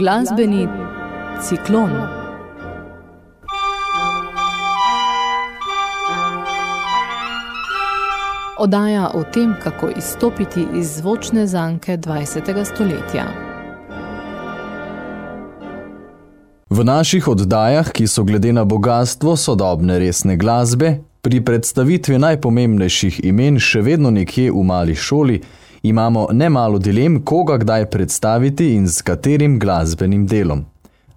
Glasbeni ciklon. Odaja o tem, kako izstopiti iz zvočne zanke 20. stoletja. V naših oddajah, ki so glede na bogatstvo sodobne resne glasbe, pri predstavitvi najpomembnejših imen še vedno nekje v mali šoli, imamo nemalo dilem, koga kdaj predstaviti in z katerim glasbenim delom.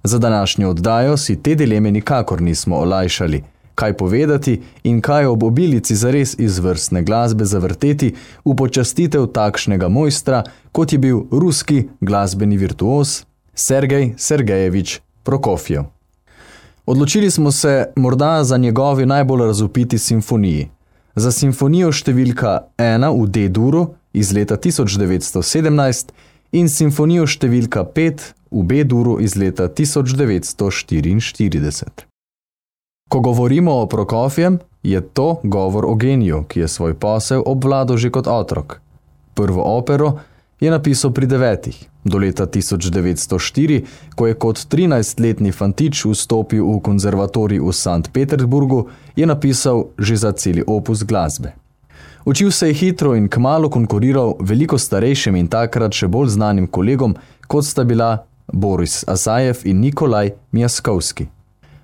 Za današnjo oddajo si te dileme nikakor nismo olajšali, kaj povedati in kaj ob obilici zares izvrstne glasbe zavrteti v počastitev takšnega mojstra, kot je bil ruski glasbeni virtuos Sergej Sergejevič Prokofjev. Odločili smo se morda za njegovi najbolj razupiti simfoniji. Za simfonijo številka 1 v D-duru iz leta 1917 in simfonijo številka 5 v B-duru iz leta 1944. Ko govorimo o Prokofjem, je to govor o geniju, ki je svoj posel obvladal že kot otrok. Prvo opero je napisal pri devetih, do leta 1904, ko je kot 13-letni fantič vstopil v konzervatorij v St. Petersburgu, je napisal že za celi opus glasbe. Učil se je hitro in kmalo konkuriral veliko starejšim in takrat še bolj znanim kolegom, kot sta bila Boris Asajev in Nikolaj Mjaskovski.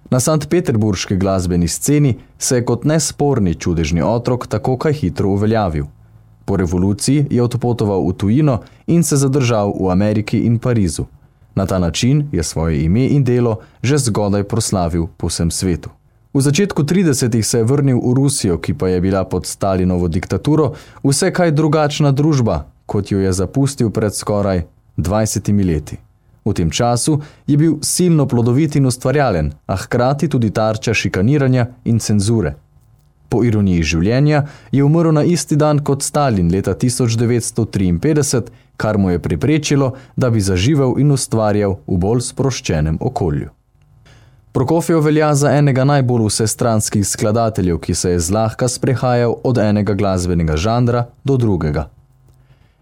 Na St. Peterburški glasbeni sceni se je kot nesporni čudežni otrok tako kaj hitro uveljavil. Po revoluciji je odpotoval v tujino in se zadržal v Ameriki in Parizu. Na ta način je svoje ime in delo že zgodaj proslavil po vsem svetu. V začetku 30-ih se je vrnil v Rusijo, ki pa je bila pod Stalinovo diktaturo vse kaj drugačna družba, kot jo je zapustil pred skoraj 20 leti. V tem času je bil silno plodovit in ustvarjalen, a hkrati tudi tarča šikaniranja in cenzure. Po ironiji življenja je umrl na isti dan kot Stalin leta 1953, kar mu je preprečilo, da bi zaživel in ustvarjal v bolj sproščenem okolju. Prokofjev velja za enega najbolj vsestranskih skladateljev, ki se je zlahka sprehajal od enega glasbenega žanra do drugega.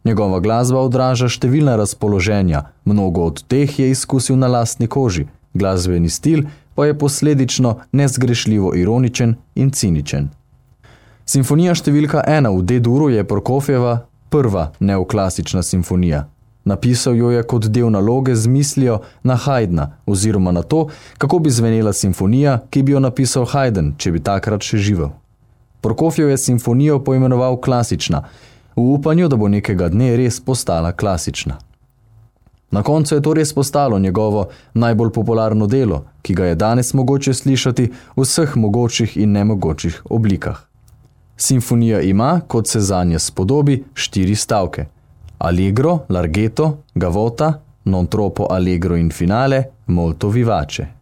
Njegova glasba odraža številna razpoloženja, mnogo od teh je izkusil na lastni koži, glasbeni stil pa je posledično nezgrešljivo ironičen in ciničen. Simfonija številka ena v D-duru je Prokofjeva prva neoklasična simfonija – Napisal jo je kot del naloge z mislijo na Haydna oziroma na to, kako bi zvenela simfonija, ki bi jo napisal Haydn, če bi takrat še živel. Prokofjev je simfonijo poimenoval klasična, v upanju, da bo nekega dne res postala klasična. Na koncu je to res postalo njegovo najbolj popularno delo, ki ga je danes mogoče slišati v vseh mogočih in nemogočih oblikah. Simfonija ima, kot se zanje spodobi, štiri stavke – Allegro, larghetto, gavota, non troppo allegro in finale, molto vivace.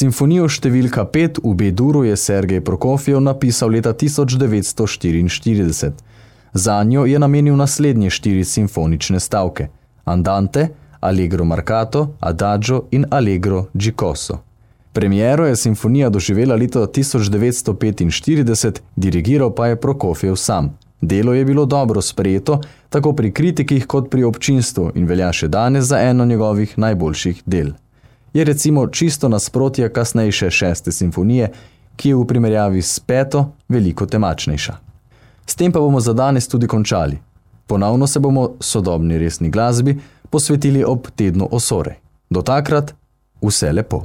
Simfonijo številka 5 v B-duru je Sergej Prokofjev napisal leta 1944. Za njo je namenil naslednje štiri simfonične stavke – Andante, Allegro Marcato, Adagio in Allegro Gicoso. Premiero je simfonija doživela leta 1945, dirigiral pa je Prokofjev sam. Delo je bilo dobro sprejeto, tako pri kritikih kot pri občinstvu in velja še danes za eno njegovih najboljših del je recimo čisto nasprotje kasnejše šeste simfonije, ki je v primerjavi s peto veliko temačnejša. S tem pa bomo za danes tudi končali. Ponovno se bomo sodobni resni glasbi posvetili ob tednu osore. Do takrat vse lepo.